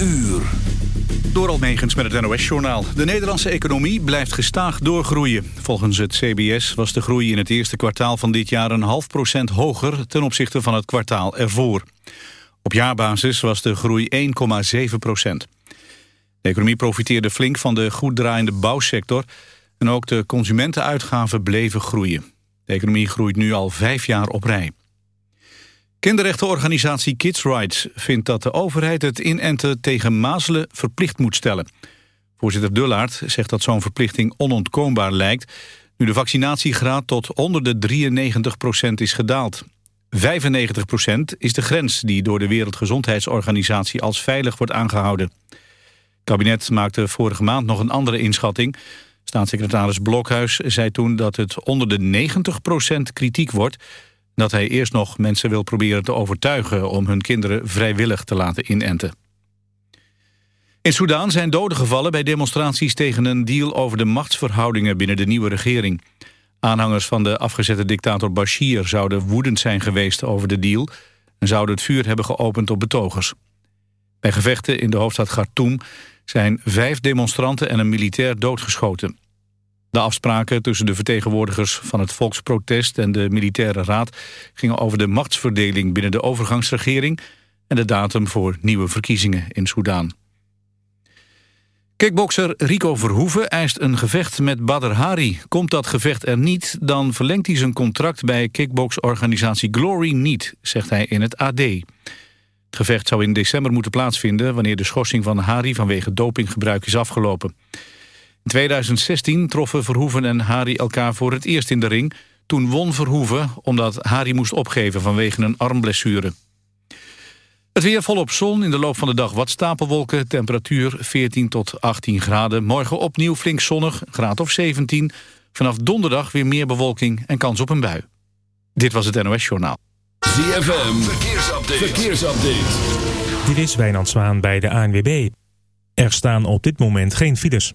uur. Door Almegens met het NOS-journaal. De Nederlandse economie blijft gestaag doorgroeien. Volgens het CBS was de groei in het eerste kwartaal van dit jaar... een half procent hoger ten opzichte van het kwartaal ervoor. Op jaarbasis was de groei 1,7 procent. De economie profiteerde flink van de goed draaiende bouwsector... en ook de consumentenuitgaven bleven groeien. De economie groeit nu al vijf jaar op rij. Kinderrechtenorganisatie Kids Rights vindt dat de overheid het inenten tegen mazelen verplicht moet stellen. Voorzitter Dullaert zegt dat zo'n verplichting onontkoombaar lijkt... nu de vaccinatiegraad tot onder de 93% is gedaald. 95% is de grens die door de Wereldgezondheidsorganisatie als veilig wordt aangehouden. Het kabinet maakte vorige maand nog een andere inschatting. Staatssecretaris Blokhuis zei toen dat het onder de 90% kritiek wordt dat hij eerst nog mensen wil proberen te overtuigen... om hun kinderen vrijwillig te laten inenten. In Soedan zijn doden gevallen bij demonstraties tegen een deal... over de machtsverhoudingen binnen de nieuwe regering. Aanhangers van de afgezette dictator Bashir zouden woedend zijn geweest over de deal... en zouden het vuur hebben geopend op betogers. Bij gevechten in de hoofdstad Khartoum zijn vijf demonstranten en een militair doodgeschoten. De afspraken tussen de vertegenwoordigers van het volksprotest en de militaire raad gingen over de machtsverdeling binnen de overgangsregering en de datum voor nieuwe verkiezingen in Soedan. Kickbokser Rico Verhoeven eist een gevecht met Badr Hari. Komt dat gevecht er niet, dan verlengt hij zijn contract bij kickboksorganisatie Glory niet, zegt hij in het AD. Het gevecht zou in december moeten plaatsvinden... wanneer de schorsing van Hari vanwege dopinggebruik is afgelopen. In 2016 troffen Verhoeven en Hari elkaar voor het eerst in de ring. Toen won Verhoeven omdat Hari moest opgeven vanwege een armblessure. Het weer volop zon, in de loop van de dag wat stapelwolken. Temperatuur 14 tot 18 graden. Morgen opnieuw flink zonnig, graad of 17. Vanaf donderdag weer meer bewolking en kans op een bui. Dit was het NOS Journaal. ZFM, verkeersupdate. verkeersupdate. Dit is Wijnand Zwaan bij de ANWB. Er staan op dit moment geen files.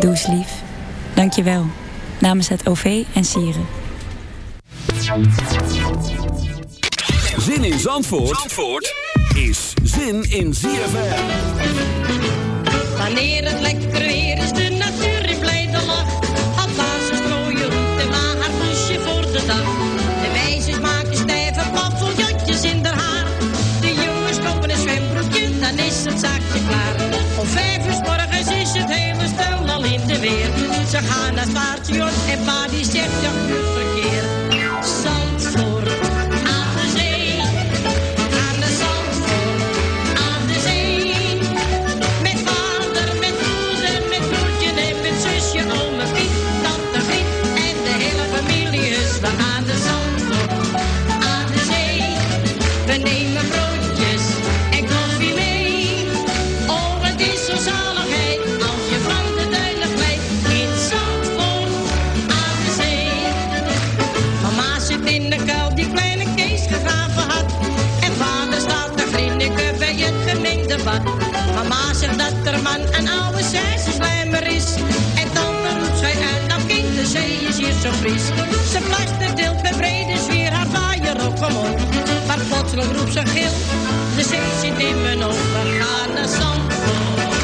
Doe eens lief. Dank je wel. Namens het OV en Sieren. Zin in Zandvoort, Zandvoort is zin in ZFM. Wanneer het lekker weer is, Ze gaan naar het station en die zegt zegt dat er man een oude slijmer is. En dan roept zij uit, nou kind, de zee is hier zo fris. Ze plaster deelt met brede zwier haar vaaier op omhoog. Maar plotseling roept ze gil, de zee zit in mijn ogen. Naar zand.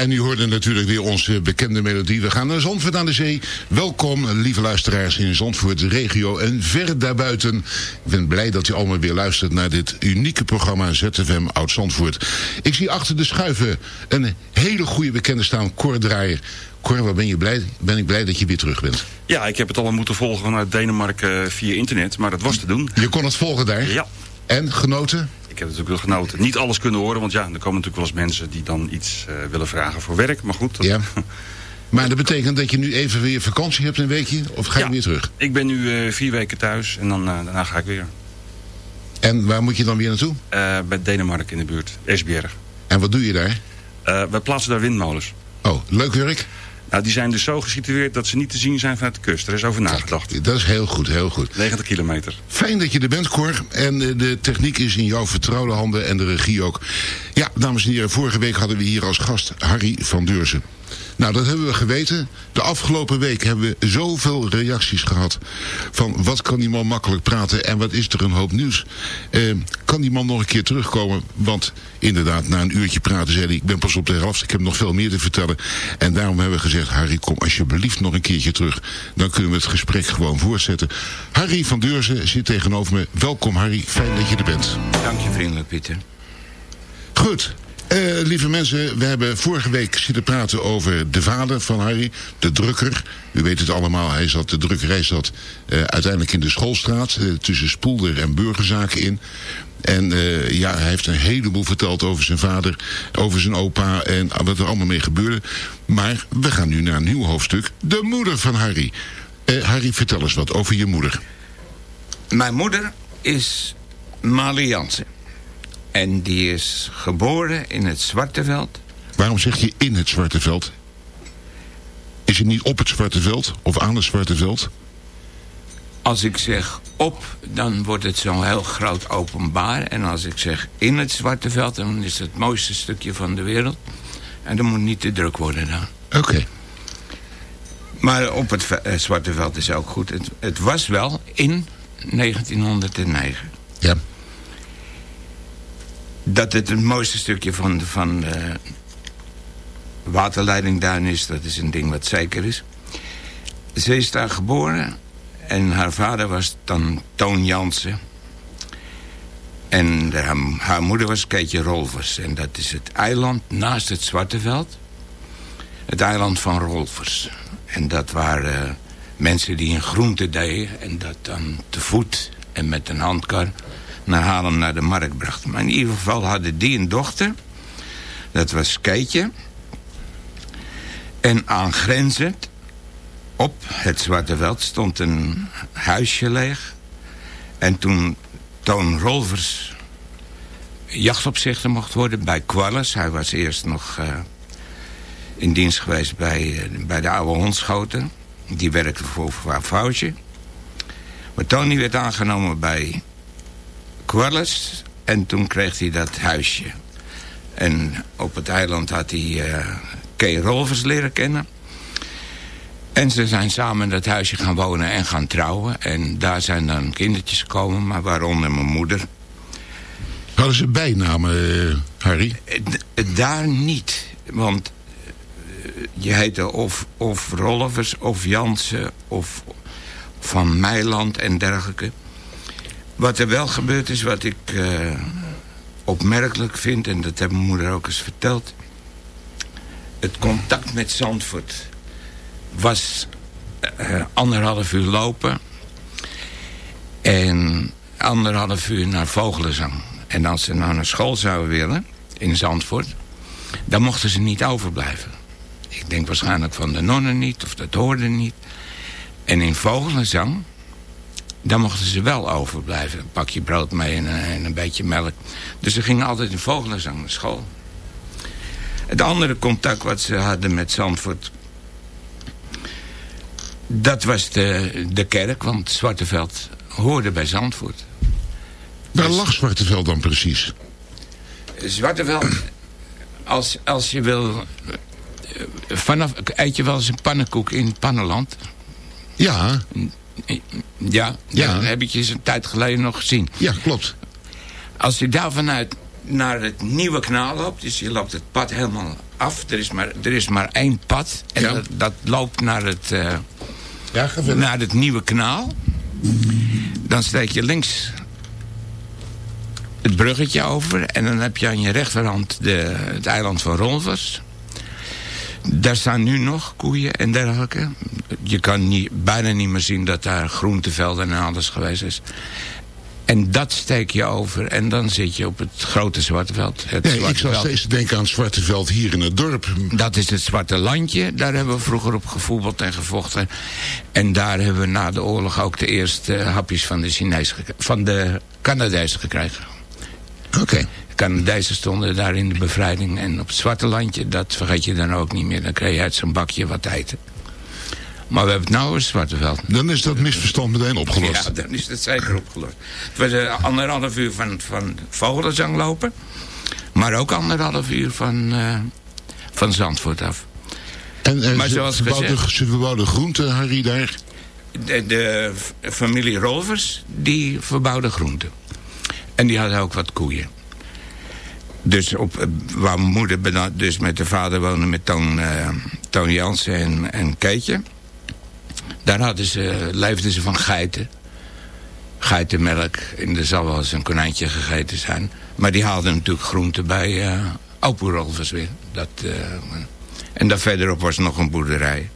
En u hoorde natuurlijk weer onze bekende melodie. We gaan naar Zandvoort aan de Zee. Welkom, lieve luisteraars in Zandvoort, de regio en ver daarbuiten. Ik ben blij dat u allemaal weer luistert naar dit unieke programma ZFM Oud Zandvoort. Ik zie achter de schuiven een hele goede bekende staan, Cor Draaier. Cor, wat ben, je blij, ben ik blij dat je weer terug bent. Ja, ik heb het allemaal moeten volgen vanuit Denemarken eh, via internet, maar dat was te doen. Je kon het volgen daar? Ja. En, genoten? Ik heb natuurlijk wel genoten. Niet alles kunnen horen, want ja, er komen natuurlijk wel eens mensen die dan iets eh, willen vragen voor werk. Maar goed. Dat... Ja. Maar dat betekent dat je nu even weer vakantie hebt een weekje? Of ga je Ja. weer terug? Ik ben nu eh, vier weken thuis en dan, eh, daarna ga ik weer. En waar moet je dan weer naartoe? Bij Denemarken in de buurt, Esbjerg. En wat doe je daar? Wij plaatsen daar windmolens. Oh, leuk werk? Nou, die zijn dus zo gesitueerd dat ze niet te zien zijn vanuit de kust. Er is over nagedacht. Dat is heel goed, heel goed. 90 kilometer. Fijn dat je er bent, Cor. En eh, de techniek is in jouw vertrouwde handen en de regie ook. Ja, dames en heren, vorige week hadden we hier als gast Harry van Deurzen. Nou, dat hebben we geweten. De afgelopen week hebben we zoveel reacties gehad. Van wat kan die man makkelijk praten en wat is er een hoop nieuws. Eh, kan die man nog een keer terugkomen? Want inderdaad, na een uurtje praten zei hij... ik ben pas op de helft, ik heb nog veel meer te vertellen. En daarom hebben we gezegd... Harry, kom alsjeblieft nog een keertje terug. Dan kunnen we het gesprek gewoon voortzetten. Harry van Deurzen zit tegenover me. Welkom Harry, fijn dat je er bent. Dank je vriendelijk, Pieter. Goed. Eh, lieve mensen, we hebben vorige week zitten praten over de vader van Harry, de drukker. U weet het allemaal, hij zat, de drukkerij zat eh, uiteindelijk in de schoolstraat, eh, tussen Spoelder en Burgerzaken in. En ja, hij heeft een heleboel verteld over zijn vader, over zijn opa en wat er allemaal mee gebeurde. Maar we gaan nu naar een nieuw hoofdstuk, de moeder van Harry. Harry, vertel eens wat over je moeder. Mijn moeder is Malie Jansen. En die is geboren in het Zwarteveld. Waarom zeg je in het Zwarte Veld? Is het niet op het Zwarte Veld of aan het Zwarte Veld? Als ik zeg op, dan wordt het zo'n heel groot openbaar. En als ik zeg in het Zwarteveld, dan is het het mooiste stukje van de wereld. En dan moet niet te druk worden dan. Oké. Maar op het eh, Zwarte Veld is ook goed. Het, het was wel in 1909. Ja. Dat het het mooiste stukje van, van de waterleidingduin is, dat is een ding wat zeker is. Ze is daar geboren en haar vader was dan Toon Jansen. En haar, moeder was Keetje Rolvers. En dat is het eiland naast het Zwarteveld. Het eiland van Rolvers. En dat waren mensen die een groente deden... en dat dan te voet en met een handkar naar Haarlem naar de markt brachten. Maar in ieder geval hadden die een dochter. Dat was Keetje. En aangrenzend op het Zwarte Veld stond een huisje leeg. En toen Toon Rolvers jachtopzichter mocht worden bij Qualles... hij was eerst nog eh, in dienst geweest bij, eh, bij de oude hondschoten. Die werkte voor voor Foutje. Maar Tony werd aangenomen bij Qualles en toen kreeg hij dat huisje. En op het eiland had hij eh Kay Rolvers leren kennen. En ze zijn samen in dat huisje gaan wonen en gaan trouwen. En daar zijn dan kindertjes gekomen, maar waaronder mijn moeder. Hadden ze bijnamen, eh, Harry? Eh, Daar niet. Want je heette of, of Rolvers of Jansen of van Meiland en dergelijke. Wat er wel gebeurd is, wat ik eh, opmerkelijk vind... en dat heeft mijn moeder ook eens verteld... het contact met Zandvoort was eh, anderhalf uur lopen... en anderhalf uur naar Vogelenzang. En als ze nou naar school zouden willen, in Zandvoort... dan mochten ze niet overblijven. Ik denk waarschijnlijk van de nonnen niet, of dat hoorde niet. En in Vogelenzang, dan mochten ze wel overblijven. Een pakje brood mee en, eh, en een beetje melk. Dus ze gingen altijd in Vogelenzang naar school. Het andere contact wat ze hadden met Zandvoort... dat was de, de kerk, want Zwarteveld hoorde bij Zandvoort. Waar lag Zwarteveld dan precies? Zwarteveld, als, als je wil... eh, Vanaf, eet je wel eens een pannenkoek in Pannenland? Ja. Ja, ja. dat heb ik je eens een tijd geleden nog gezien. Ja, klopt. Als je daar vanuit naar het nieuwe kanaal loopt, dus je loopt het pad helemaal af. Er is maar, er is maar één pad en dat, dat loopt naar het, eh, ja, naar het nieuwe kanaal. Dan steek je links het bruggetje over en dan heb je aan je rechterhand de, het eiland van Rolvers. Daar staan nu nog koeien en dergelijke. Je kan niet, bijna niet meer zien dat daar groentevelden en alles geweest is. En dat steek je over en dan zit je op het grote Zwarteveld. Het Nee, ik Zwarte zou Veld. steeds denken aan het Zwarteveld hier in het dorp. Dat is het Zwarte Landje. Daar hebben we vroeger op gevoetbald en gevochten. En daar hebben we na de oorlog ook de eerste hapjes van de, Chinees van de Canadezen gekregen. Oké. De Canadezen stonden daar in de bevrijding. En op het Zwarte Landje, dat vergeet je dan ook niet meer. Dan kreeg je uit zo'n bakje wat eten. Maar we hebben het nou over het Zwarteveld. Dan is dat misverstand meteen opgelost. Ja, dan is het zeker opgelost. Het was anderhalf uur van, van Vogelenzang lopen. Maar ook anderhalf uur van, eh, van Zandvoort af. En eh, Maar ze, zoals verbouwde, gezegd- ze verbouwden groenten, Harry, daar. De, de familie Rolvers, die verbouwde groenten. En die hadden ook wat koeien. Dus op, eh, waar mijn moeder dus met de vader woonde met Toon, eh, Toon Jansen en, en Keetje. Daar hadden ze, leefden ze van geiten. Geitenmelk. En er zal wel eens een konijntje gegeten zijn. Maar die haalden natuurlijk groenten bij Rolvers weer. Dat, en daar verderop was nog een boerderij.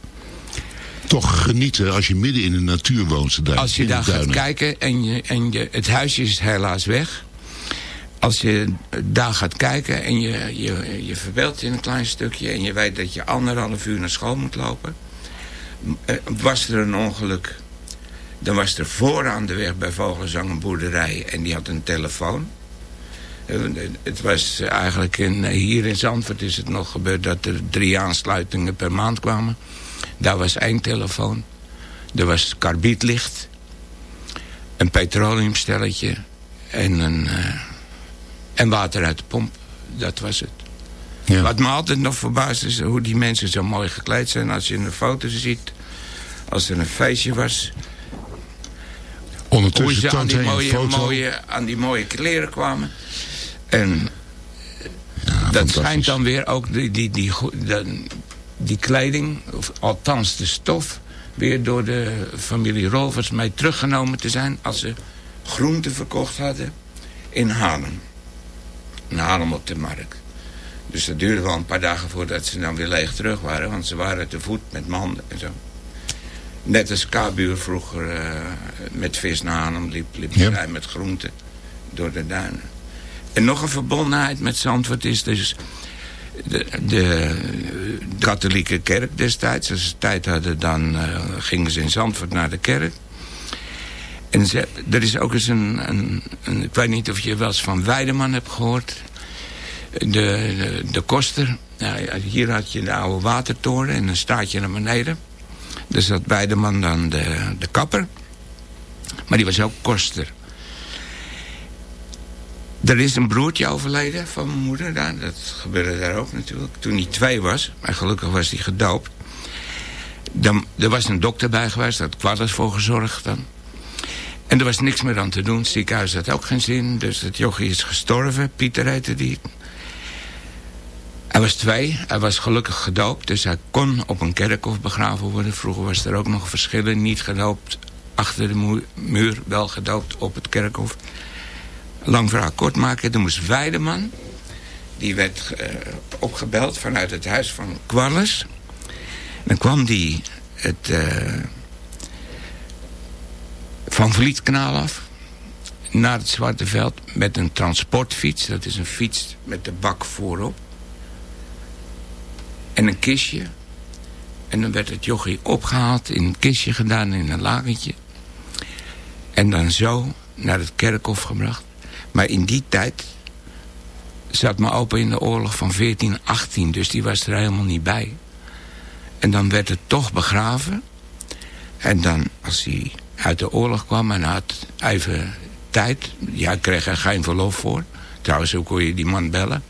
Toch genieten als je midden in de natuur woont. Daar, Als je in daar gaat kijken en, je, en je, het huisje is helaas weg. Als je daar gaat kijken en je, je, je verbeeldt je een klein stukje... en je weet dat je anderhalf uur naar school moet lopen... eh, was er een ongeluk... dan was er vooraan de weg bij Vogelzang een boerderij... en die had een telefoon. Eh, Het was eigenlijk in, hier in Zandvoort is het nog gebeurd... dat er drie aansluitingen per maand kwamen. Daar was één telefoon. Er was karbietlicht. Een petroleumstelletje. En, een, eh, en water uit de pomp. Dat was het. Wat me altijd nog verbaast is hoe die mensen zo mooi gekleed zijn. Als je een foto ziet. Als er een feestje was. Hoe Ondertussen ze aan die, mooie, mooie, aan die mooie kleren kwamen. En dat schijnt dan weer ook die, die, die, de- die kleding, of althans de stof... weer door de familie Rolvers mee teruggenomen te zijn... als ze groenten verkocht hadden in Haarlem. In Haarlem op de markt. Dus dat duurde wel een paar dagen voordat ze dan weer leeg terug waren... want ze waren te voet met manden en zo. Net als Kabuur vroeger eh, met vis naar Haarlem liep, liep Ja. hij met groenten door de duinen. En nog een verbondenheid met Zandvoort is dus de, de, katholieke kerk destijds. Als ze tijd hadden, dan eh, gingen ze in Zandvoort naar de kerk. En er is ook eens een, een, een- Ik weet niet of je wel eens van Weideman hebt gehoord. De, de, koster. Hier had je de oude watertoren en dan staat je naar beneden. Er zat Weideman dan de, de kapper. Maar die was ook koster. Er is een broertje overleden van mijn moeder daar. Dat gebeurde daar ook natuurlijk. Toen hij twee was, maar gelukkig was hij gedoopt. Dan, er was een dokter bij geweest, daar had voor gezorgd dan. En er was niks meer aan te doen. Ziekenhuis had ook geen zin. Dus het jochie is gestorven. Pieter heette die. Hij was twee. Hij was gelukkig gedoopt. Dus hij kon op een kerkhof begraven worden. Vroeger was er ook nog verschillen. Niet gedoopt achter de mu- muur. Wel gedoopt op het kerkhof. Lang verhaal kort maken. Er moest Weideman. Die werd eh, opgebeld vanuit het huis van Qualles. Dan kwam die het... eh, van Vlietkanaal af naar het Zwarte Veld met een transportfiets. Dat is een fiets met de bak voorop. en een kistje. En dan werd het jochie opgehaald, in een kistje gedaan, in een lagentje. En dan zo naar het kerkhof gebracht. Maar in die tijd zat mijn opa in de oorlog van 1418, dus die was er helemaal niet bij. En dan werd het toch begraven. En dan, als hij uit de oorlog kwam en had even tijd... ja, kreeg er geen verlof voor. Trouwens, hoe kon je die man bellen?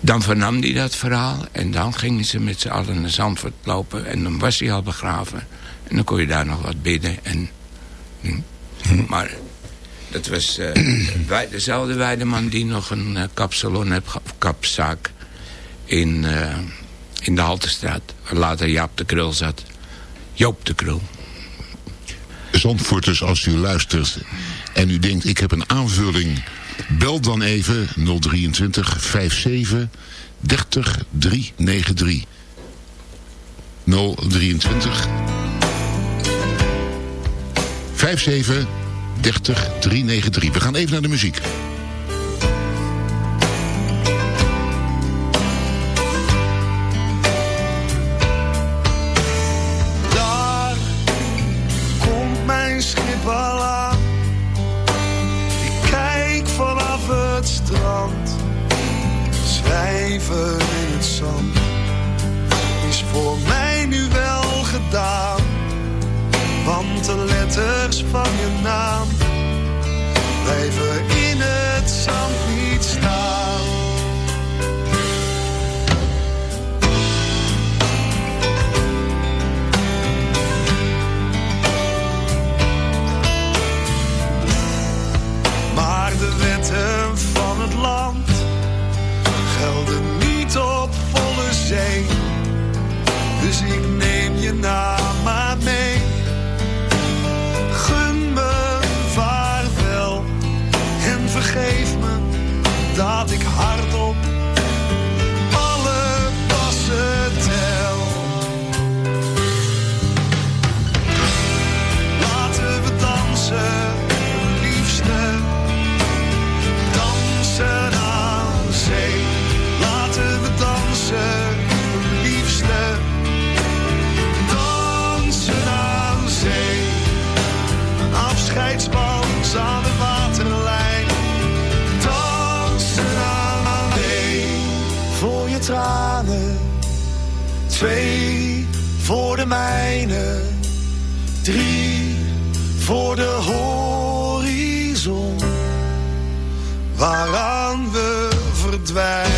Dan vernam hij dat verhaal en dan gingen ze met z'n allen naar Zandvoort lopen. En dan was hij al begraven. En dan kon je daar nog wat bidden. En, hm. Maar dat was uh, wij, dezelfde weideman die nog een uh, kapsalon heeft, of kapzaak in, uh, in de Haltestraat. Waar later Jaap de Krul zat. Joop de Krul. Zandvoorters, als u luistert en u denkt ik heb een aanvulling... bel dan even 023 57 30 393. 023 57 30 393. We gaan even naar de muziek. Daar komt mijn schip al aan. Ik kijk vanaf het strand. Schrijven in het zand. Is voor mij nu wel gedaan. Want de letters van je naam blijven in het zand niet staan. Mijne. Drie voor de horizon. Waaraan we verdwijnen.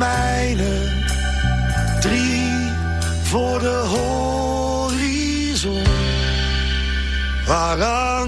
Mijne. Drie voor de horizon. Waaraan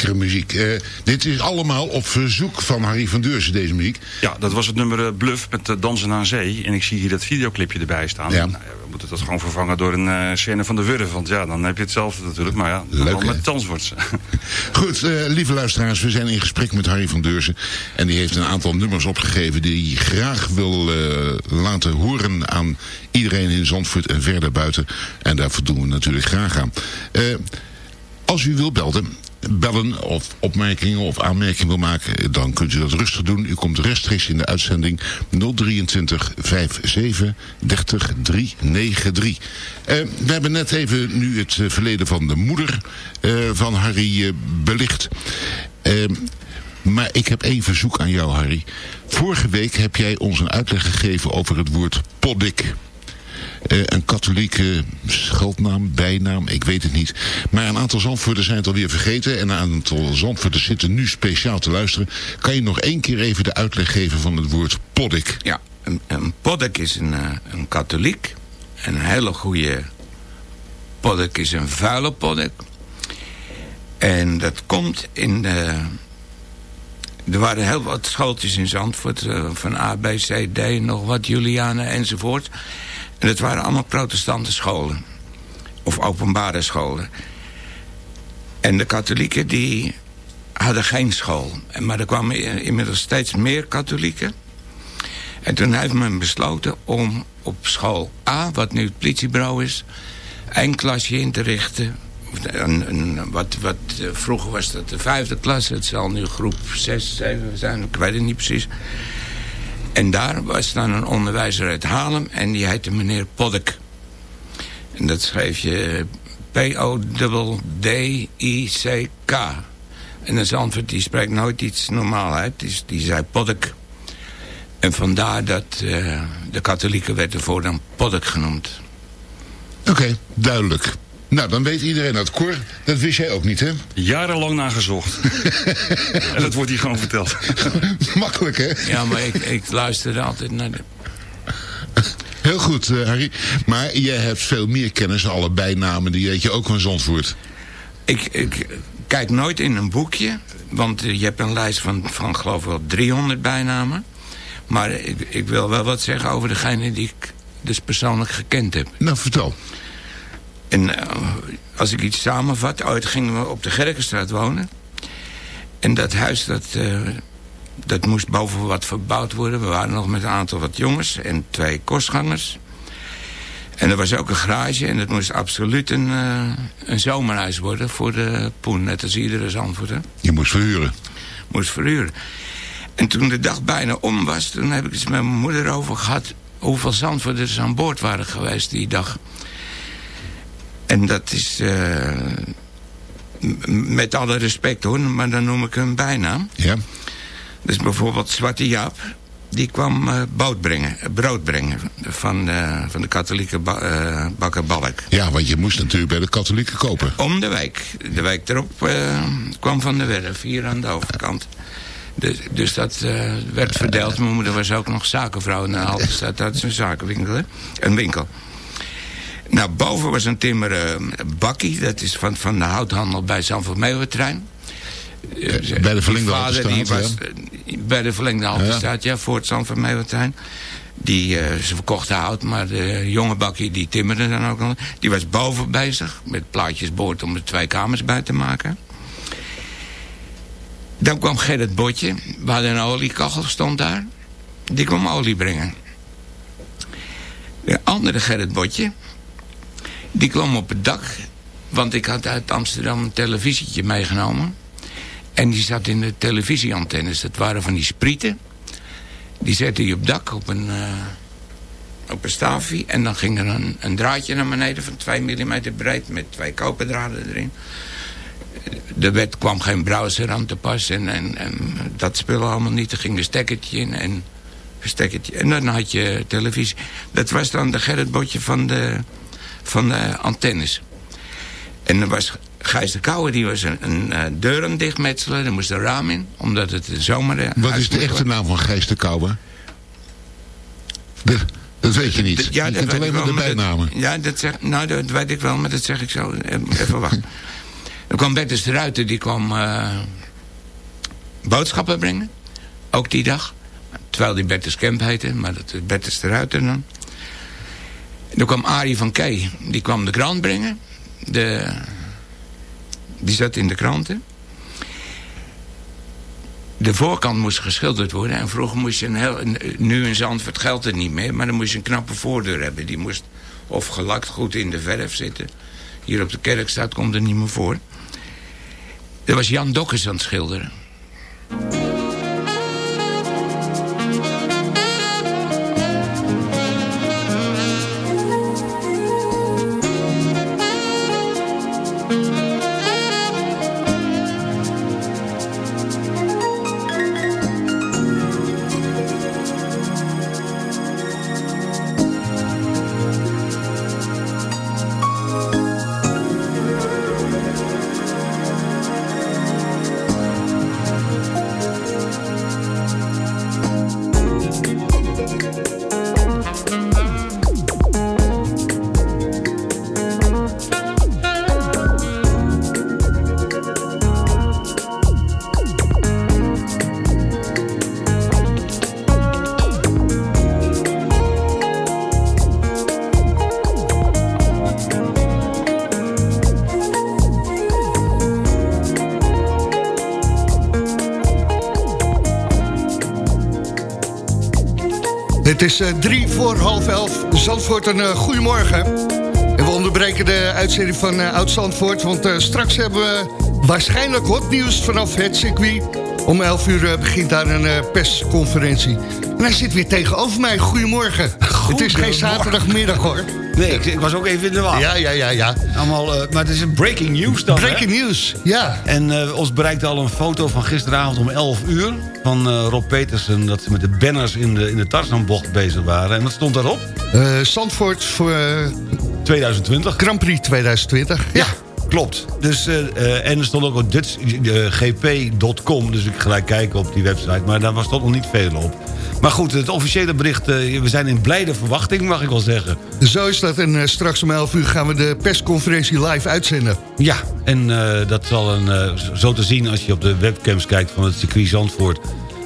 lekkere muziek. Eh, dit is allemaal op verzoek van Harry van Deursen, deze muziek. Ja, dat was het nummer eh, Bluff met uh, Dansen aan Zee. En ik zie hier dat videoclipje erbij staan. Ja. Nou, we moeten dat gewoon vervangen door een scène van de Wurf. Want ja, dan heb je hetzelfde natuurlijk. Maar ja, Leuk, hè? met danswoords. Goed, eh, lieve luisteraars, we zijn in gesprek met Harry van Deursen. En die heeft een aantal nummers opgegeven die hij graag wil eh, laten horen aan iedereen in Zandvoort en verder buiten. En daar doen we natuurlijk graag aan. Eh, als u wilt belden, bellen of opmerkingen of aanmerkingen wil maken, dan kunt u dat rustig doen. U komt rechtstreeks in de uitzending 023 57 30 393. Eh, we hebben net even nu het eh, verleden van de moeder eh, van Harry eh, belicht. Eh, maar ik heb één verzoek aan jou, Harry. Vorige week heb jij ons een uitleg gegeven over het woord poddik. Eh, een katholieke scheldnaam, bijnaam, ik weet het niet. Maar een aantal Zandvoorters zijn het alweer vergeten. En een aantal Zandvoorters zitten nu speciaal te luisteren. Kan je nog één keer even de uitleg geven van het woord poddik? Ja, een, een poddik is een, eh, een katholiek. Een hele goede poddik is een vuile poddik. En dat komt in de... Er waren heel wat schooltjes in Zandvoort. eh, Van A, B, C, D, nog wat, Julianen enzovoort. En dat waren allemaal protestante scholen. Of openbare scholen. En de katholieken die hadden geen school. Maar er kwamen inmiddels steeds meer katholieken. En toen heeft men besloten om op school A, wat nu het politiebureau is... één klasje in te richten. Een, een, wat, wat, eh, vroeger was dat de vijfde klas. Het zal nu groep 6, 7 zijn. Ik weet het niet precies. En daar was dan een onderwijzer uit Haarlem. En die heette meneer Poddek. En dat schreef je P-O-D-D-I-C-K. En een Zandvoort die spreekt nooit iets normaal uit. Die, zei Poddek. En vandaar dat eh, de katholieken werden voortaan Poddek genoemd. Oké, duidelijk. Nou, dan weet iedereen dat. Cor, dat wist jij ook niet, hè? Jarenlang nagezocht. en dat wordt hier gewoon verteld. Makkelijk, hè? Ja, maar ik, ik luisterde altijd naar de... Heel goed, eh, Harry. Maar jij hebt veel meer kennis, alle bijnamen, die weet je ook van Zandvoort. Ik, ik kijk nooit in een boekje. Want eh, je hebt een lijst van, van geloof ik wel 300 bijnamen. Maar ik, ik wil wel wat zeggen over degene die ik dus persoonlijk gekend heb. Nou, vertel. En eh, als ik iets samenvat... Ooit gingen we op de Gerkenstraat wonen. En dat huis, dat, eh, dat moest boven wat verbouwd worden. We waren nog met een aantal wat jongens en twee kostgangers. En er was ook een garage en het moest absoluut een, eh, een zomerhuis worden... voor de poen, net als iedere Zandvoorter. Je moest verhuren. Moest verhuren. En toen de dag bijna om was, toen heb ik het met mijn moeder over gehad... hoeveel Zandvoorters aan boord waren geweest die dag. En dat is... eh, met alle respect hoor, maar dan noem ik een bijnaam. Ja. Dus bijvoorbeeld Zwarte Jaap, die kwam eh, boot brengen, eh, brood brengen van de, van de katholieke ba bakker Balk. Ja, want je moest natuurlijk bij de katholieken kopen. Om de wijk. De wijk erop kwam van de werf, hier aan de overkant. Dus, dus dat werd verdeeld. Mijn moeder was ook nog zakenvrouw in de Halterstad. Dat is een zakenwinkel, hè? Een winkel. Nou, boven was een timmer eh, bakkie. Dat is van, van de houthandel bij Zandvoort Meeuwentrein. Eh, bij de verlengde was, eh, Bij de verlengde Haltestraat, ja. voor het Zandvoort Meeuwentrein. Die, eh, ze verkochten hout, maar de jonge bakkie die timmerde dan ook nog. Die was boven bezig met plaatjes boord om er twee kamers bij te maken. Dan kwam Gerrit Botje, waar een oliekachel stond daar. Die kwam olie brengen. De andere Gerrit Botje, die klom op het dak. Want ik had uit Amsterdam een televisietje meegenomen. En die zat in de televisieantennes. Dat waren van die sprieten. Die zette hij op dak op een, eh, op een staafje. En dan ging er een, een draadje naar beneden van 2 mm breed. Met twee koperdraden erin. Er werd, kwam geen browser aan te pas. En, en, dat speelde allemaal niet. Er ging een stekkertje in. En, een stekkertje. en dan had je televisie. Dat was dan de Gerrit Botje van de, van de antennes. En er was Gijs de Kouwer, die was een, een eh, deur aan dichtmetselen. Er moest een raam in, omdat het de zomer... eh, Wat is de echte naam van Gijs de Kouwer? De- dat weet je niet. Ja, je dat alleen maar de dat- bijnamen. Ja, dat zeg, nou, dat weet ik wel, maar dat zeg ik zo. Eh, Even wachten. Er kwam Bertus de Ruiter, die kwam eh, boodschappen brengen. Ook die dag. Terwijl die Bertus Kemp heette, maar dat is Bertus de Ruiter dan. En toen kwam Arie van Kei, die kwam de krant brengen. De, die zat in de kranten. De voorkant moest geschilderd worden. En vroeger moest je een heel... Nu in Zandvoort geldt het niet meer. Maar dan moest je een knappe voordeur hebben. Die moest of gelakt goed in de verf zitten. Hier op de Kerkstraat komt er niet meer voor. Er was Jan Dokkers aan het schilderen. Is uh, drie voor half elf. Zandvoort, een uh, goedemorgen. En we onderbreken de uitzending van uh, Oud-Zandvoort... want straks hebben we waarschijnlijk hot nieuws vanaf het circuit. Om 11 uur begint daar een persconferentie. En hij zit weer tegenover mij. Goedemorgen. Het is geen zaterdagmiddag, hoor. Nee, ik, ik, was ook even in de war. Ja, ja, ja. ja. Allemaal, uh, maar het is een breaking news dan, Breaking news, ja. En uh, ons bereikte al een foto van gisteravond om 11 uur... van uh, Rob Petersen, dat ze met de banners in de, in de Tarzanbocht bezig waren. En wat stond daarop? Zandvoort voor... 2020. Grand Prix 2020, ja. ja. Klopt. Dus, en er stond ook op dutchgp.com, dus ik gelijk kijken op die website. Maar daar was toch nog niet veel op. Maar goed, het officiële bericht, uh, we zijn in blijde verwachting, mag ik wel zeggen. Zo is dat. En uh, straks om 11 uur gaan we de persconferentie live uitzenden. Ja, en uh, dat zal een, zo te zien als je op de webcams kijkt van het circuit Zandvoort...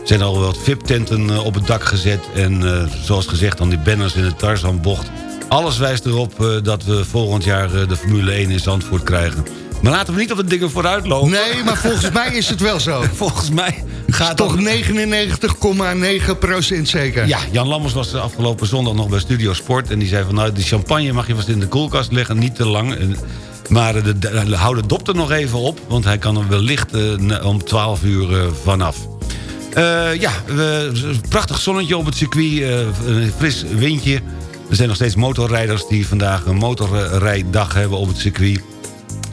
zijn al wat VIP-tenten op het dak gezet. En zoals gezegd, dan die banners in de Tarzanbocht. Alles wijst erop dat we volgend jaar de Formule 1 in Zandvoort krijgen. Maar laten we niet op de dingen vooruit lopen. Nee, maar volgens mij is het wel zo. volgens mij gaat Toch 99,9% zeker. Ja, Jan Lammers was de afgelopen zondag nog bij Studio Sport... en die zei van, nou, die champagne mag je vast in de koelkast leggen, niet te lang... Maar de, de, hou de dop er nog even op, want hij kan er wellicht uh, om 12 uur uh, vanaf. Uh, ja, prachtig zonnetje op het circuit, een fris windje. Er zijn nog steeds motorrijders die vandaag een motorrijdag hebben op het circuit.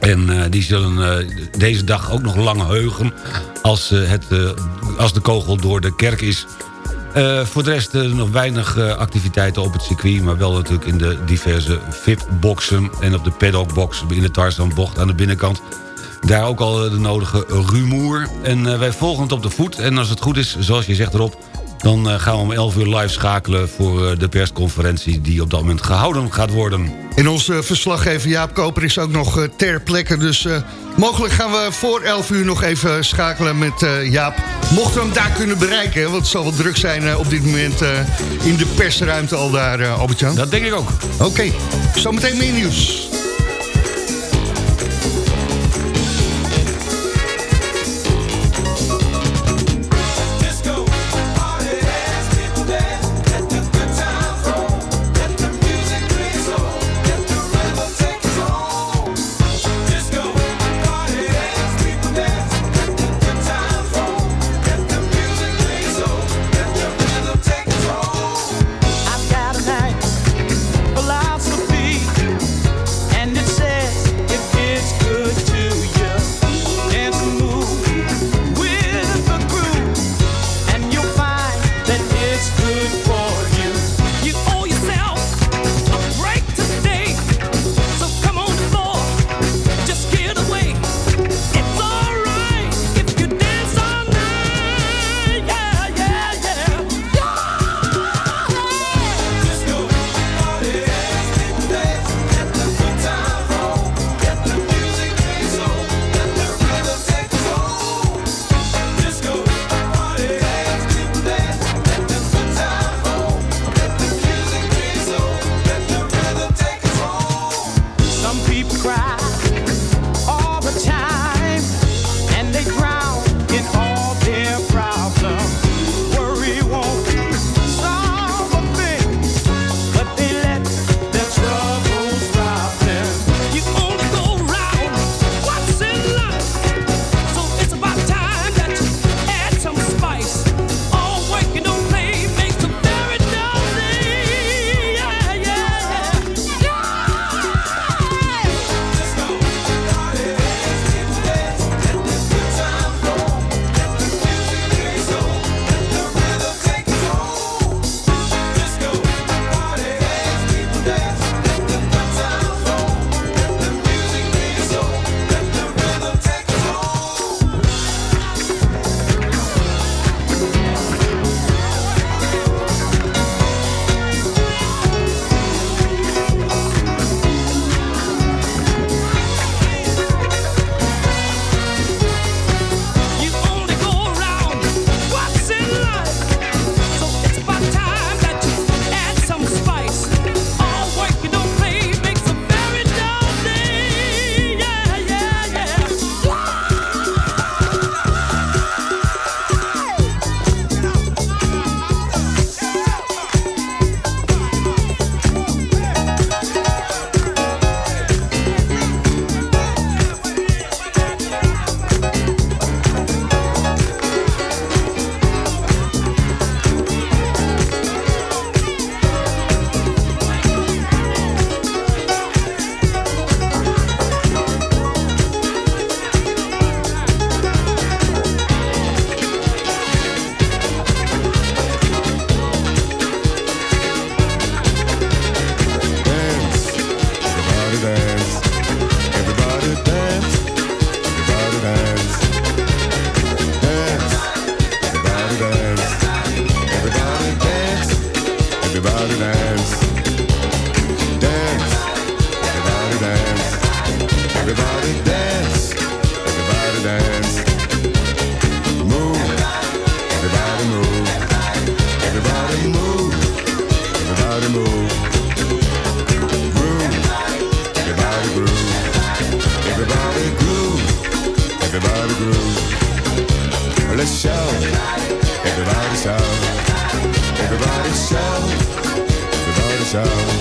En uh, die zullen uh, deze dag ook nog lang heugen als, het, als de kogel door de kerk is. voor de rest nog weinig activiteiten op het circuit... maar wel natuurlijk in de diverse VIP-boxen... en op de paddockbox in de Tarzanbocht aan de binnenkant. Daar ook al de nodige rumoer. En wij volgen het op de voet. En als het goed is, zoals je zegt erop... Dan uh, gaan we om 11 uur live schakelen voor uh, de persconferentie... die op dat moment gehouden gaat worden. En onze verslaggever Jaap Koper is ook nog ter plekke. Dus mogelijk gaan we voor 11 uur nog even schakelen met Jaap. Mochten we hem daar kunnen bereiken, want het zal wel druk zijn op dit moment... in de persruimte al daar, Albert-Jan. Dat denk ik ook. Oké, okay. zometeen meer nieuws. Groove. Let's shout. Everybody shout. Everybody shout. Everybody shout.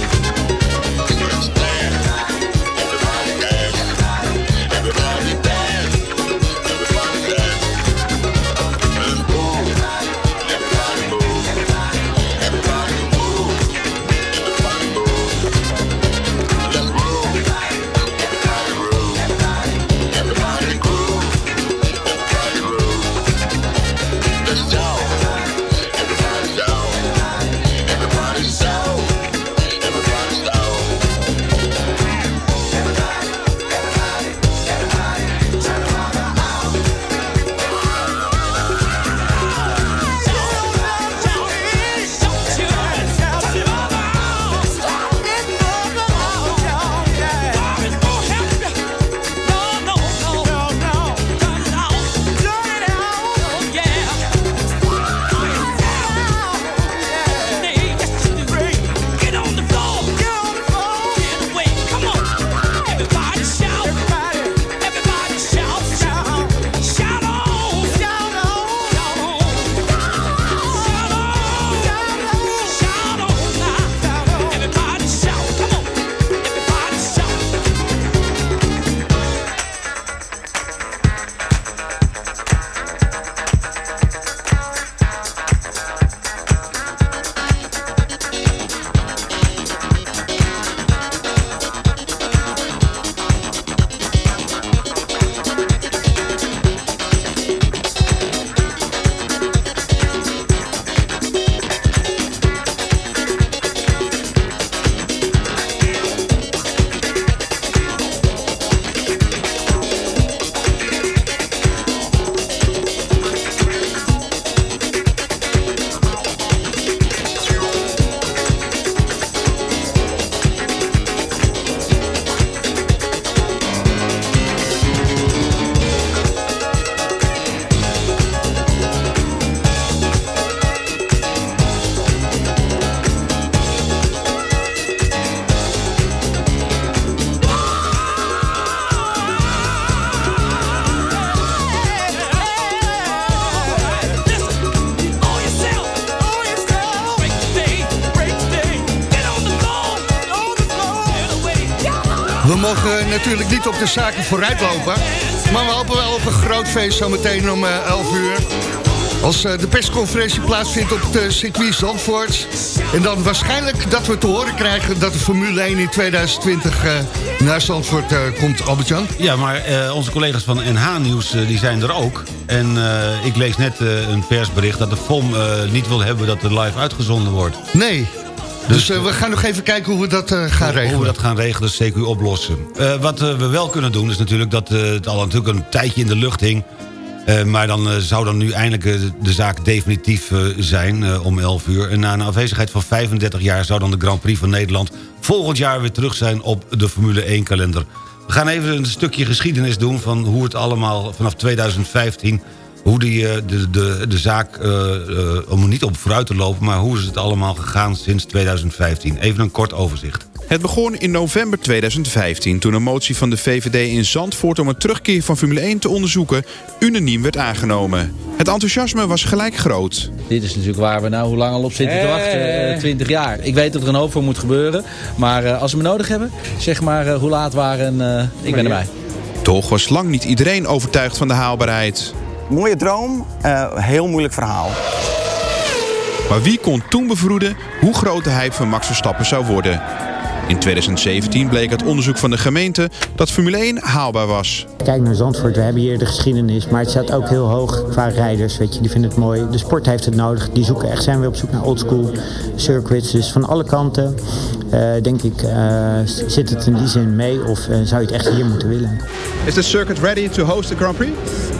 De zaken vooruitlopen. Maar we hopen wel op een groot feest zometeen om eh, 11 uur. Als eh, de persconferentie plaatsvindt op het circuit Zandvoort. En dan waarschijnlijk dat we te horen krijgen dat de Formule 1 in 2020 eh, naar Zandvoort eh, komt, Albert-Jan. Ja, maar eh, onze collega's van NH Nieuws eh, die zijn er ook. En eh, ik lees net eh, een persbericht dat de FOM eh, niet wil hebben dat er live uitgezonden wordt. Nee. Dus eh, we gaan nog even kijken hoe we dat eh, gaan regelen. Hoe we dat gaan regelen, CQ oplossen. Eh, wat we wel kunnen doen is natuurlijk dat het al natuurlijk een tijdje in de lucht hing. Maar dan zou dan nu eindelijk de zaak definitief zijn om 11 uur. En na een afwezigheid van 35 jaar zou dan de Grand Prix van Nederland... volgend jaar weer terug zijn op de Formule 1 kalender. We gaan even een stukje geschiedenis doen van hoe het allemaal vanaf 2015... hoe die, eh, de, de, de zaak, eh, eh, om er niet op vooruit te lopen... maar hoe is het allemaal gegaan sinds 2015. Even een kort overzicht. Het begon in november 2015 toen een motie van de VVD in Zandvoort om een terugkeer van Formule 1 te onderzoeken unaniem werd aangenomen. Het enthousiasme was gelijk groot. Dit is natuurlijk waar we nou hoe lang al op zitten te wachten. eh, 20 jaar. Ik weet dat er een hoop voor moet gebeuren. Maar eh, als we me nodig hebben, zeg maar eh, hoe laat waren, eh, ik ben erbij. Toch was lang niet iedereen overtuigd van de haalbaarheid. Mooie droom, eh, heel moeilijk verhaal. Maar wie kon toen bevroeden hoe groot de hype van Max Verstappen zou worden? In 2017 bleek uit onderzoek van de gemeente dat Formule 1 haalbaar was. Kijk naar Zandvoort, we hebben hier de geschiedenis, maar het staat ook heel hoog qua rijders. Weet je, die vinden het mooi. De sport heeft het nodig. Die zoeken echt, zijn weer op zoek naar oldschool circuits. Dus van alle kanten, eh, denk ik, eh, zit het in die zin mee of eh, zou je het echt hier moeten willen. Is the circuit ready to host the Grand Prix?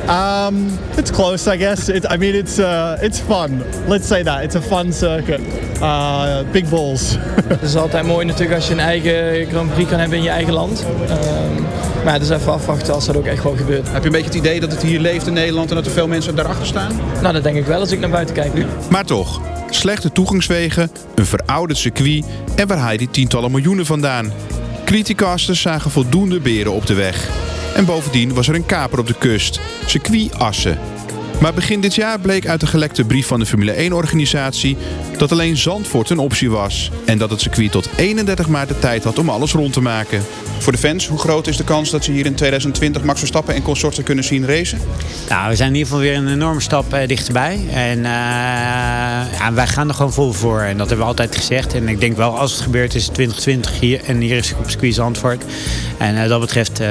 Um, it's close, I guess. It, I mean, it's uh, it's fun. Let's say that it's a fun circuit. Uh, big balls. Het is altijd mooi natuurlijk als je eigen Grand Prix kan hebben in je eigen land. Ehm, maar het is even afwachten als dat ook echt gewoon gebeurt. Heb je een beetje het idee dat het hier leeft in Nederland en dat er veel mensen daarachter staan? Nou, dat denk ik wel als ik naar buiten kijk nu. Maar toch, slechte toegangswegen, een verouderd circuit en waar haal je die tientallen miljoenen vandaan? Criticasters zagen voldoende beren op de weg. En bovendien was er een kaper op de kust, circuit Assen. Maar begin dit jaar bleek uit de gelekte brief van de Formule 1-organisatie dat alleen Zandvoort een optie was. En dat het circuit tot 31 maart de tijd had om alles rond te maken. Voor de fans, hoe groot is de kans dat ze hier in 2020 Max Verstappen en consorten kunnen zien racen? Nou, we zijn in ieder geval weer een enorme stap eh, dichterbij. En eh, ja, wij gaan er gewoon vol voor. En dat hebben we altijd gezegd. En ik denk wel, als het gebeurt, is het 2020 hier. En hier is het op Squeeze Antwoord. En eh, dat betreft eh,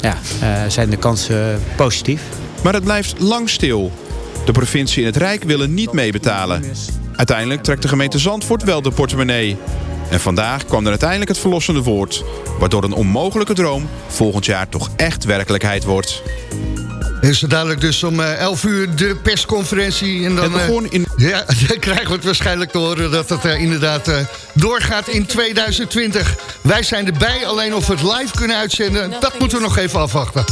ja, eh, zijn de kansen positief. Maar het blijft lang stil. De provincie en het Rijk willen niet meebetalen. Uiteindelijk trekt de gemeente Zandvoort wel de portemonnee. En vandaag kwam er uiteindelijk het verlossende woord. Waardoor een onmogelijke droom volgend jaar toch echt werkelijkheid wordt. En zo dadelijk dus om eh, 11 uur de persconferentie. En dan, Het begon eh, ja, dan krijgen we het waarschijnlijk te horen dat het eh, inderdaad eh, doorgaat in 2020. Wij zijn erbij, alleen of we het live kunnen uitzenden, dat moeten we nog even afwachten.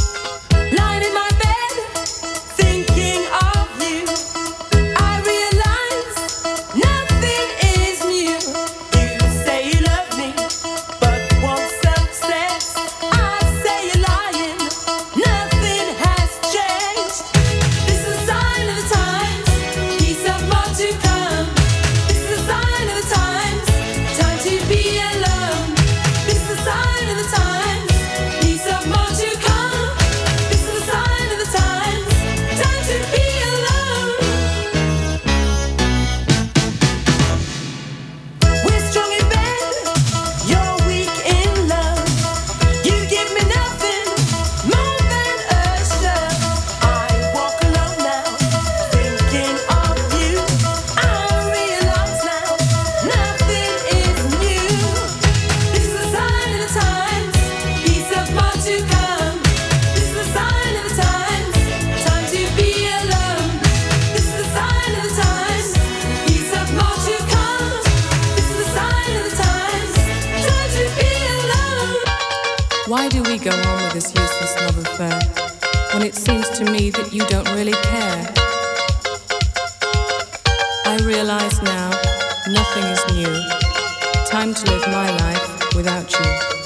Without you.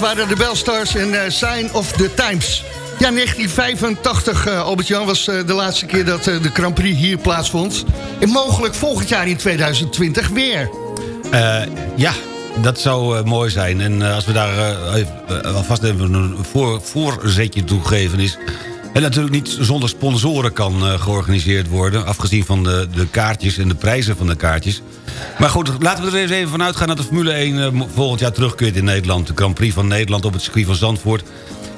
Waren de Belstars en eh, Sign of the Times. Ja, 1985, eh, Albert-Jan, was eh, de laatste keer dat de Grand Prix hier plaatsvond. En mogelijk volgend jaar in 2020 weer. Ja, dat zou mooi zijn. En als we daar alvast even een voor, voorzetje toe geven is... En natuurlijk niet zonder sponsoren kan georganiseerd worden... afgezien van de, de kaartjes en de prijzen van de kaartjes. Maar goed, laten we er eens even van uitgaan... dat de Formule 1 eh, volgend jaar terugkeert in Nederland. De Grand Prix van Nederland op het circuit van Zandvoort...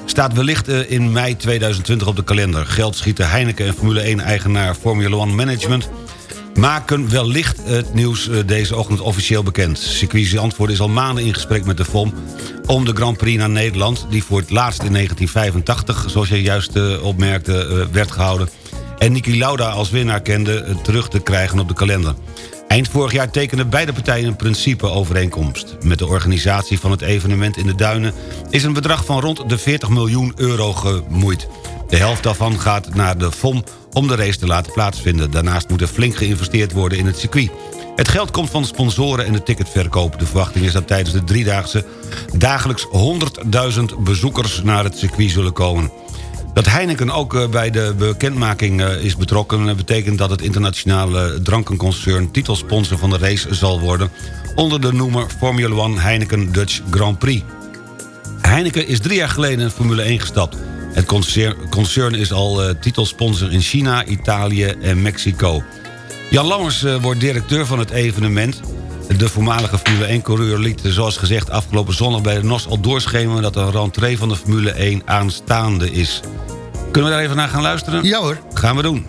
staat wellicht eh, in mei 2020 op de kalender. Geldschieter Heineken en Formule 1-eigenaar Formula 1 Management maken wellicht het nieuws eh, deze ochtend officieel bekend. Circuit Zandvoort is al maanden in gesprek met de FOM... om de Grand Prix naar Nederland... die voor het laatst in 1985, zoals je juist opmerkte, werd gehouden... en Niki Lauda als winnaar kende terug te krijgen op de kalender. Eind vorig jaar tekenden beide partijen een principeovereenkomst. Met de organisatie van het evenement in de Duinen... is een bedrag van rond de 40 miljoen euro gemoeid. De helft daarvan gaat naar de FOM om de race te laten plaatsvinden. Daarnaast moet er flink geïnvesteerd worden in het circuit. Het geld komt van sponsoren en de ticketverkoop. De verwachting is dat tijdens de driedaagse dagelijks 100.000 bezoekers naar het circuit zullen komen. Dat Heineken ook eh, bij de bekendmaking eh, is betrokken... eh, betekent dat het internationale drankenconcern titelsponsor van de race zal worden... onder de noemer Formula 1 Heineken Dutch Grand Prix. Heineken is drie jaar geleden in Formule 1 gestapt. Het concern, is al titelsponsor in China, Italië en Mexico. Jan Lammers wordt directeur van het evenement. De voormalige Formule 1-coureur liet, zoals gezegd... afgelopen zondag bij de NOS al doorschemeren... dat de rentree van de Formule 1 aanstaande is. Kunnen we daar even naar gaan luisteren? Ja hoor. Gaan we doen.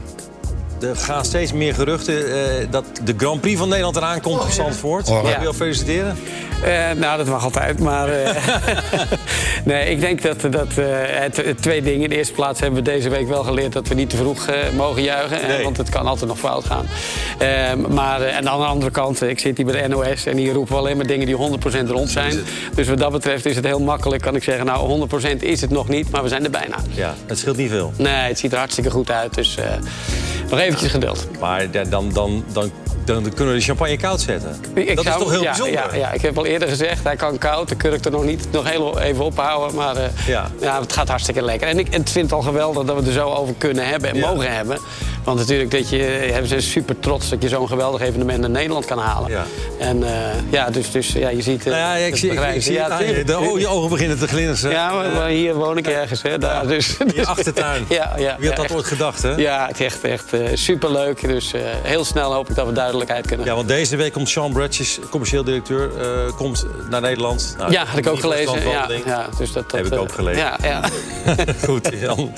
Er gaan steeds meer geruchten eh, dat de Grand Prix van Nederland eraan komt op Zandvoort. Oh. Mag ik Ja. je al feliciteren? Eh, nou, dat mag altijd, maar... eh, nee, ik denk dat, dat eh, het, het twee dingen. In de eerste plaats hebben we deze week wel geleerd... dat we niet te vroeg mogen juichen. want het kan altijd nog fout gaan. Eh, maar en aan de andere kant, ik zit hier bij de NOS... en hier roepen we alleen maar dingen die 100% rond zijn. Dus wat dat betreft is het heel makkelijk, kan ik zeggen... nou, 100% is het nog niet, maar we zijn er bijna. Ja, het scheelt niet veel. Nee, het ziet er hartstikke goed uit, dus nog eventjes geduld. Maar da- dan, dan, dan, dan kunnen we de champagne koud zetten. Ik dat zou- is toch heel ja, bijzonder? Ja, ja, ik heb al eerder gezegd, hij kan koud. Dan kun ik er nog niet nog heel even ophouden. Maar eh, Ja. ja. het gaat hartstikke lekker. En ik, en ik vind het al geweldig dat we er zo over kunnen hebben en mogen hebben. Want natuurlijk, dat je, ja, we zijn super trots dat je zo'n geweldig evenement naar Nederland kan halen. Ja. En eh, ja, dus, dus ja, je ziet... eh, Nou ja, ik het zie, ik, begrijp ik zie je. het Ja, aan je. De, oh, je ogen beginnen te glinsteren. Ja, maar, maar hier woon ik ergens, hè, daar. Dus, je dus- achtertuin. Ja, ja, Wie had dat echt. ooit gedacht, hè? Ja, het is echt, echt eh, superleuk. Dus eh, heel snel hoop ik dat we duidelijkheid kunnen. Ja, want deze week komt Sean Bradges, commercieel directeur, eh, komt naar Nederland. Nou, ja, had ik ook gelezen. Ja, dus dat, dat, Heb ik eh, ook gelezen. Ja, ja. Goed, Jan.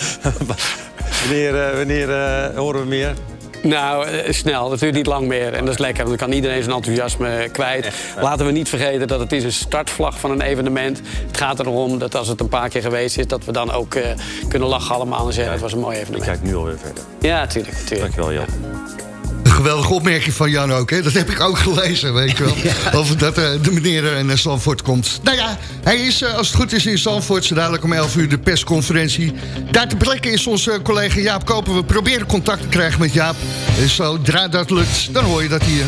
Wanneer eh, wanneer eh, horen we meer? Nou, eh, snel. Dat duurt niet lang meer. En dat is lekker, want dan kan iedereen zijn enthousiasme kwijt. Laten we niet vergeten dat het is een startvlag van een evenement. Het gaat erom dat als het een paar keer geweest is... dat we dan ook kunnen lachen allemaal en zeggen... het was een mooi Ik evenement. kijk nu alweer verder. Ja, tuurlijk. tuurlijk. Dankjewel, Jan. Geweldige opmerking van Jan ook, hè? Dat heb ik ook gelezen, weet je wel. Over dat eh, de meneer er naar Zandvoort komt. Nou ja, hij is, eh, als het goed is, in Zandvoort. Zo dadelijk om 11 uur de persconferentie. Daar te plekken is onze collega Jaap Koper. We proberen contact te krijgen met Jaap. En zodra dat lukt, dan hoor je dat hier.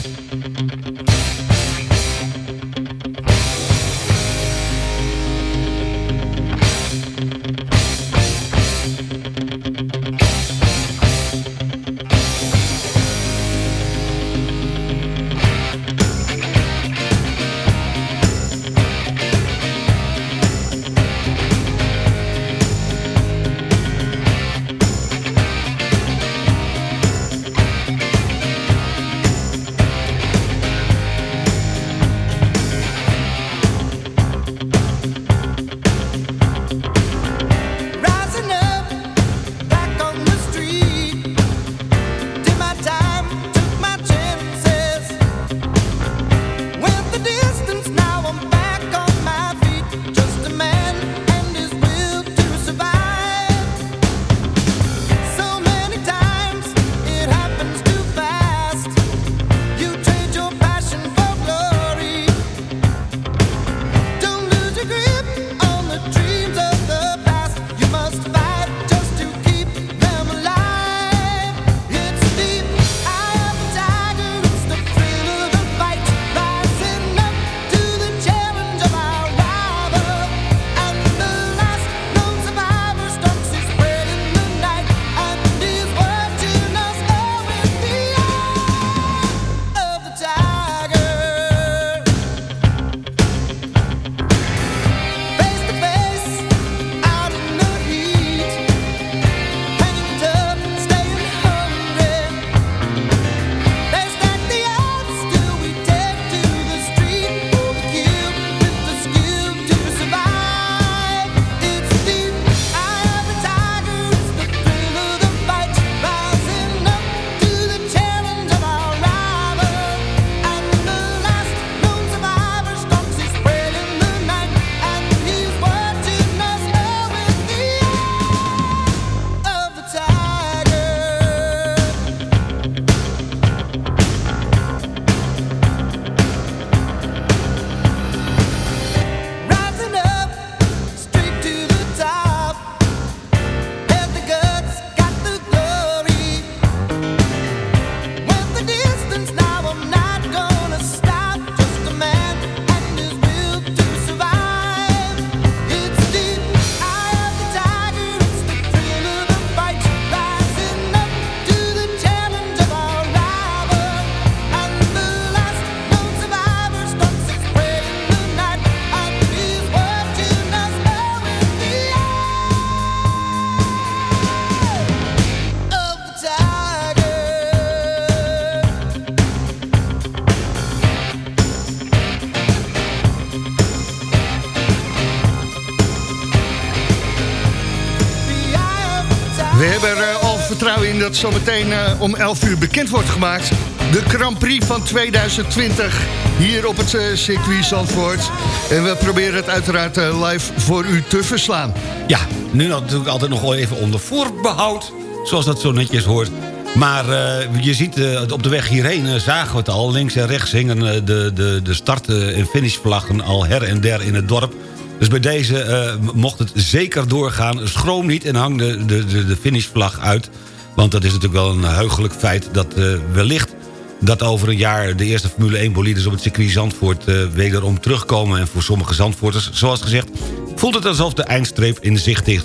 Zometeen eh, om 11 uur bekend wordt gemaakt. De Grand Prix van 2020 hier op het eh, circuit Zandvoort. En we proberen het uiteraard eh, live voor u te verslaan. Ja, nu natuurlijk altijd nog even onder voorbehoud. Zoals dat zo netjes hoort. Maar je ziet op de weg hierheen zagen we het al. Links en rechts hingen de, de, de start- en finishvlaggen al her en der in het dorp. Dus bij deze mocht het zeker doorgaan. Schroom niet en hang de, de, de finishvlag uit. Want dat is natuurlijk wel een heugelijk feit dat eh, wellicht dat over een jaar de eerste Formule 1 bolides op het circuit Zandvoort eh, wederom terugkomen. En voor sommige Zandvoorters, zoals gezegd, voelt het alsof de eindstreep in zicht is.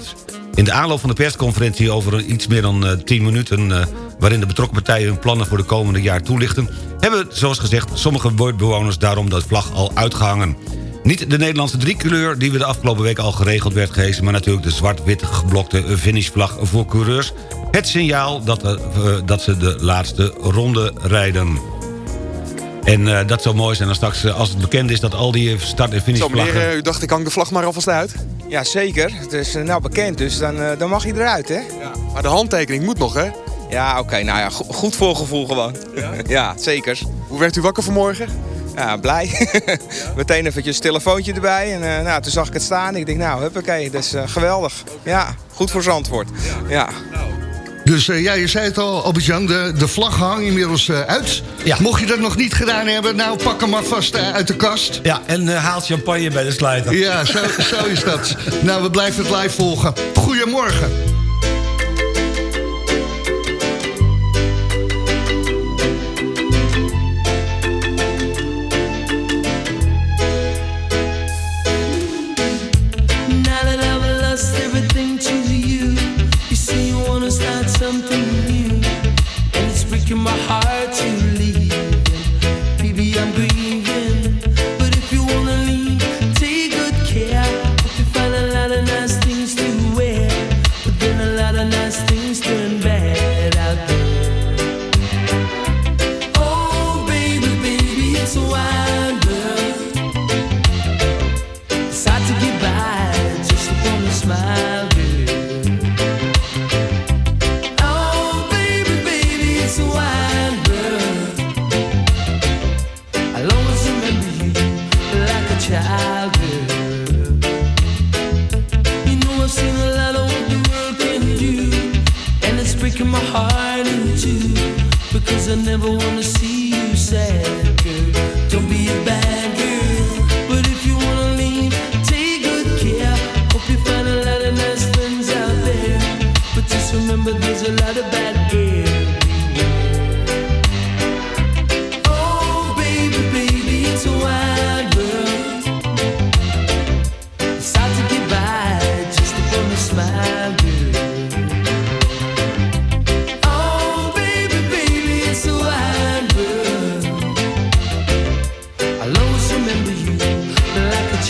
In de aanloop van de persconferentie over iets meer dan eh, 10 minuten... eh, waarin de betrokken partijen hun plannen voor de komende jaar toelichten... hebben, zoals gezegd, sommige bewoners daarom de vlag al uitgehangen. Niet de Nederlandse driekleur die we de afgelopen week al geregeld werd gehezen... maar natuurlijk de zwart-wit geblokte finishvlag voor coureurs. Het signaal dat, er, eh, dat ze de laatste ronde rijden. En eh, dat zou mooi zijn als straks, eh, als het bekend is... dat al die start- en Zo finishvlaggen... meneer, eh, u dacht ik hang de vlag maar alvast uit. Ja, zeker. Het is eh, nou bekend, dus dan, eh, dan mag hij eruit, hè? Maar de handtekening moet nog, hè? Ja, oké. nou ja, go- goed voorgevoel gewoon. Ja? zeker. Hoe werd u wakker vanmorgen? Ja, blij. Meteen eventjes een telefoontje erbij. En eh, nou, toen zag ik het staan. Ik denk, nou, huppakee, dat is eh, geweldig. Ja, goed voor Zandvoort. Ja. Dus eh, ja, je zei het al, Albert-Jan, de, de vlag hangt inmiddels uit. Mocht je dat nog niet gedaan hebben, nou pak hem maar vast uit de kast. Ja, en eh, haal champagne bij de sluiter. Ja, zo, zo is dat. Nou, we blijven het live volgen. Goedemorgen.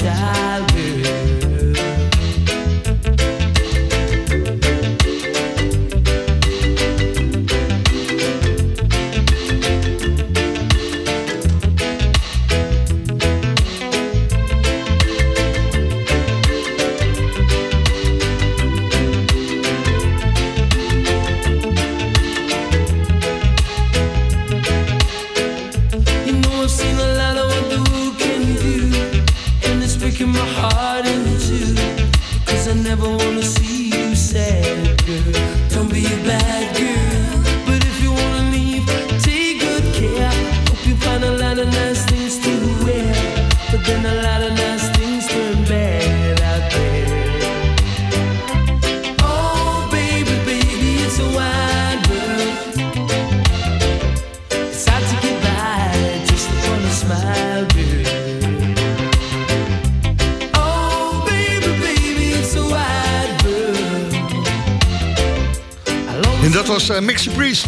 Child,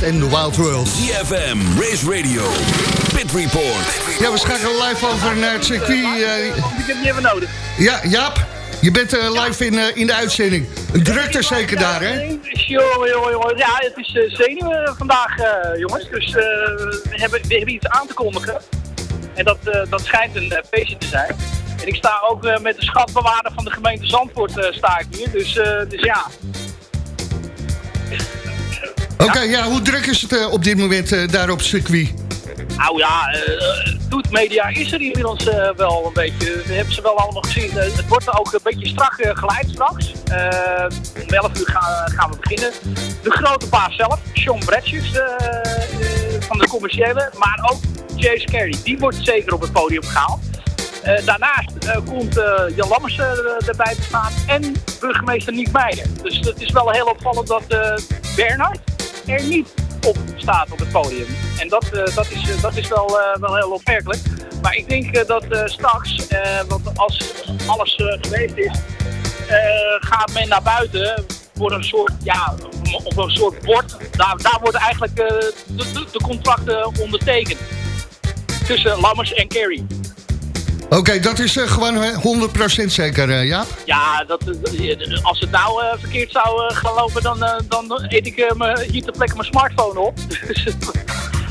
en The Wild World. DFM, Race Radio, Pit Report. Ja, we schakelen live over naar het circuit. eh, Ik heb het niet even nodig. ja, Jaap, je bent eh, live in, eh, in de uitzending. Een drukte zeker daar, hè? Ja, het is zenuwen vandaag, eh, jongens. Dus eh, we, hebben, we hebben iets aan te kondigen. En dat, eh, dat schijnt een feestje te zijn. En ik sta ook eh, met de schatbewaarder van de gemeente Zandvoort eh, sta ik hier. Dus, eh, dus ja. Oké, ja, hoe druk is het eh, op dit moment eh, daar op circuit? Nou ja, eh Doet Media is er inmiddels eh, wel een beetje. We hebben ze wel allemaal gezien. Eh, het wordt ook een beetje strak eh, geleid straks. Eh, om 11 uur gaan, gaan we beginnen. De grote baas zelf, Sean eh, eh, van de commerciële. Maar ook Chase Carey, die wordt zeker op het podium gehaald. Eh, daarnaast eh, komt eh, Jan Lammers eh, erbij te staan en burgemeester Niek Meijer. Dus het is wel heel opvallend dat eh Bernhard er niet op staat op het podium. En dat, eh, dat, is, eh, dat is wel, eh, wel heel opmerkelijk. Maar ik denk dat straks, want als alles geweest is, gaat men naar buiten voor een soort, ja, op een soort bord. Daar, daar worden eigenlijk de, de, de contracten ondertekend. Tussen Lammers en Kerry. Oké, dat is eh, gewoon eh, 100% zeker, eh, Jaap? Ja, dat, eh, als het nou eh, verkeerd zou eh, gaan lopen, dan, eh, dan eet ik eh, hier ter plekke mijn smartphone op. Dus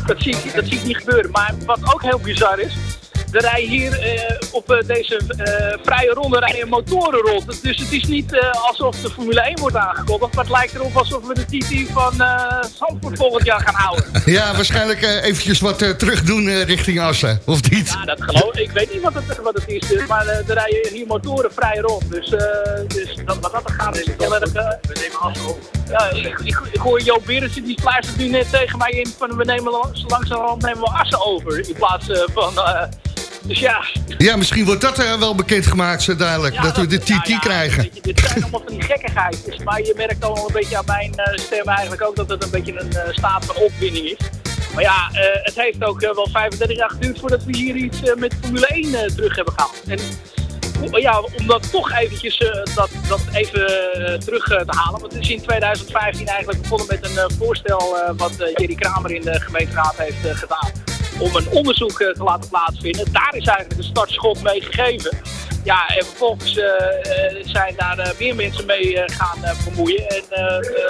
dat, zie dat zie ik niet gebeuren. Maar wat ook heel bizar is, er rijden hier eh, op eh, deze eh, vrije ronde rijden motoren rond. Dus het is niet eh, alsof de Formule 1 wordt aangekondigd, maar het lijkt erop alsof we de TT van eh Zandvoort volgend jaar gaan houden. Ja, waarschijnlijk eventjes wat eh, terug doen eh, richting Assen, of niet? Ja, dat geloof ik. weet niet wat het, wat het is, maar eh, er rijden hier motoren vrij rond. Dus, eh, dus dat, wat dat er gaat is heel erg... we nemen af Ja, ik, ik, ik hoor Joop Berensen, die fluistert nu net tegen mij in van we nemen langzamerhand nemen we assen over. In plaats eh, van... dus ja, Ja, misschien wordt dat eh, wel bekendgemaakt zo dadelijk, Ja, dat we de nou TT ja, krijgen. weet je, dit zijn allemaal van die gekkigheidjes. Maar je merkt al een beetje aan mijn eh, stem eigenlijk ook dat het een beetje een eh, staat van opwinding is. Maar ja, het heeft ook wel 35 jaar geduurd voordat we hier iets met Formule 1 eh, terug hebben gehaald. En ja, om dat toch eventjes dat, dat even terug te halen. Want het is in 2015 eigenlijk begonnen met een voorstel wat Jerry Kramer in de gemeenteraad heeft gedaan. Om een onderzoek eh, te laten plaatsvinden. Daar is eigenlijk de startschot mee gegeven. Ja, en vervolgens eh, eh, zijn daar meer mensen mee gaan vermoeien. En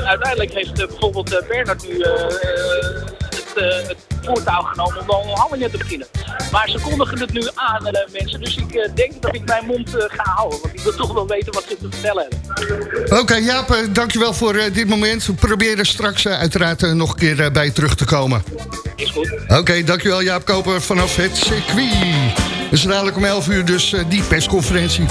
uiteindelijk heeft bijvoorbeeld Bernard nu het, het voortouw genomen om de onderhandelingen te beginnen. Maar ze kondigen het nu aan, eh, mensen. Dus ik eh, denk dat ik mijn mond eh, ga houden. Want ik wil toch wel weten wat ze te vertellen hebben. Oké, Jaap, eh, dankjewel voor dit moment. We proberen straks uiteraard nog een keer bij je terug te komen. Is goed. Oké, dankjewel Jaap Koper vanaf het circuit. Dus dadelijk om 11 uur dus die persconferentie.